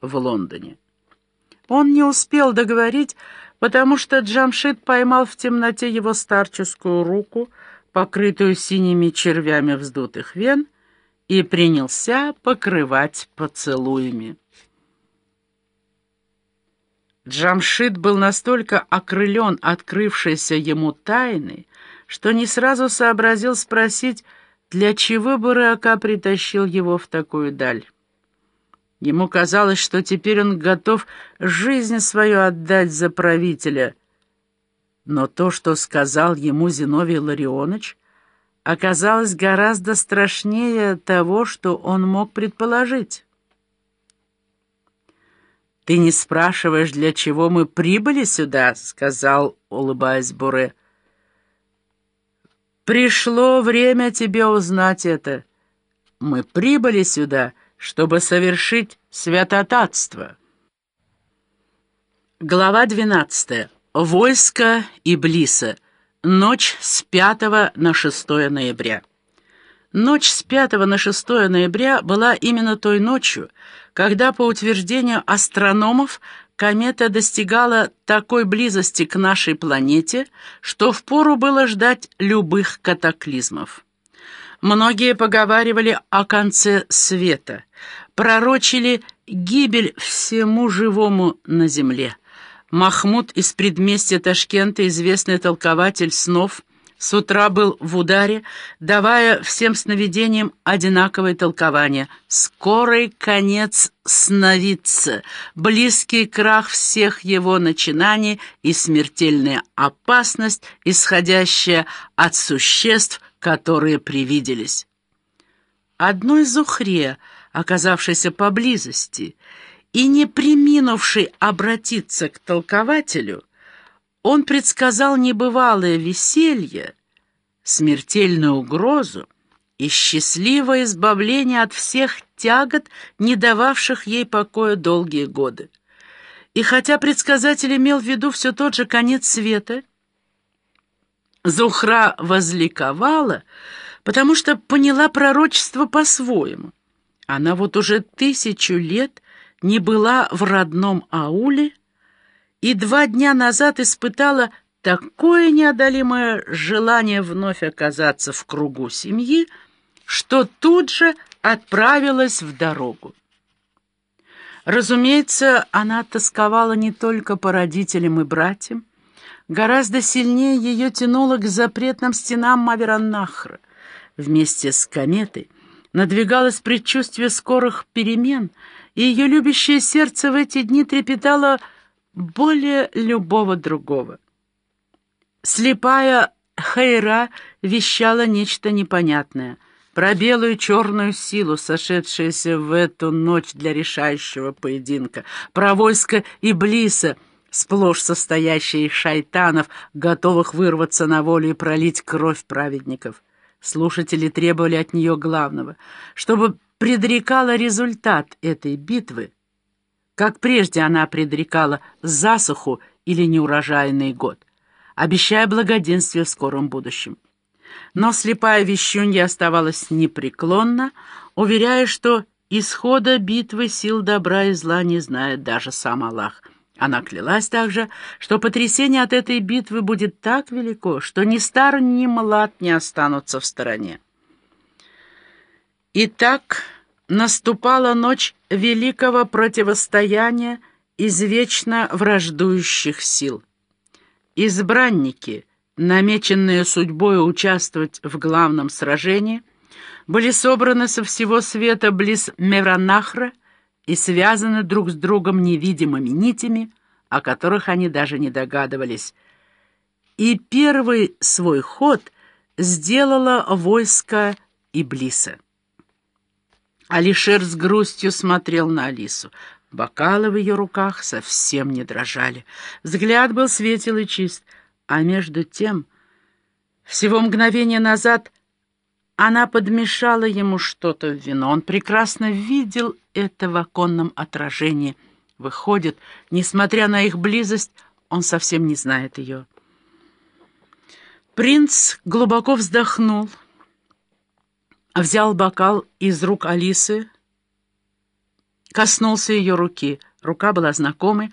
в Лондоне. Он не успел договорить, потому что Джамшит поймал в темноте его старческую руку, покрытую синими червями вздутых вен, и принялся покрывать поцелуями. Джамшит был настолько окрылен открывшейся ему тайной, что не сразу сообразил спросить, для чего Бурака притащил его в такую даль. Ему казалось, что теперь он готов жизнь свою отдать за правителя. Но то, что сказал ему Зиновий Ларионович, оказалось гораздо страшнее того, что он мог предположить. «Ты не спрашиваешь, для чего мы прибыли сюда?» — сказал, улыбаясь Буре. «Пришло время тебе узнать это. Мы прибыли сюда, чтобы совершить святотатство». Глава 12. Войско Иблиса. Ночь с 5 на 6 ноября. Ночь с 5 на 6 ноября была именно той ночью, когда, по утверждению астрономов, комета достигала такой близости к нашей планете, что впору было ждать любых катаклизмов. Многие поговаривали о конце света, пророчили гибель всему живому на Земле. Махмуд из предместья Ташкента, известный толкователь снов, с утра был в ударе, давая всем сновидениям одинаковое толкование. Скорый конец сновидца, близкий крах всех его начинаний и смертельная опасность, исходящая от существ, которые привиделись. Одной Зухре, оказавшейся поблизости и не приминувшей обратиться к толкователю, он предсказал небывалое веселье, смертельную угрозу и счастливое избавление от всех тягот, не дававших ей покоя долгие годы. И хотя предсказатель имел в виду все тот же конец света, Зухра возликовала, потому что поняла пророчество по-своему. Она вот уже тысячу лет не была в родном ауле, и два дня назад испытала такое неодолимое желание вновь оказаться в кругу семьи, что тут же отправилась в дорогу. Разумеется, она тосковала не только по родителям и братьям, гораздо сильнее ее тянуло к запретным стенам Мавераннахра. Вместе с кометой надвигалось предчувствие скорых перемен, и ее любящее сердце в эти дни трепетало более любого другого. Слепая Хайра вещала нечто непонятное, про белую черную силу, сошедшуюся в эту ночь для решающего поединка, про войско Иблиса, сплошь состоящее из шайтанов, готовых вырваться на волю и пролить кровь праведников. Слушатели требовали от нее главного, чтобы предрекала результат этой битвы, как прежде она предрекала засуху или неурожайный год, обещая благоденствие в скором будущем. Но слепая вещунья оставалась непреклонна, уверяя, что исхода битвы сил добра и зла не знает даже сам Аллах. Она клялась также, что потрясение от этой битвы будет так велико, что ни стар, ни млад не останутся в стороне. Итак, наступала ночь великого противостояния извечно враждующих сил. Избранники, намеченные судьбой участвовать в главном сражении, были собраны со всего света близ Мевранахра и связаны друг с другом невидимыми нитями, о которых они даже не догадывались. И первый свой ход сделало войско Иблиса. Алишер с грустью смотрел на Алису. Бокалы в ее руках совсем не дрожали. Взгляд был светел и чист. А между тем, всего мгновение назад она подмешала ему что-то в вино. Он прекрасно видел это в оконном отражении. Выходит, несмотря на их близость, он совсем не знает ее. Принц глубоко вздохнул взял бокал из рук Алисы, коснулся ее руки. Рука была знакомой,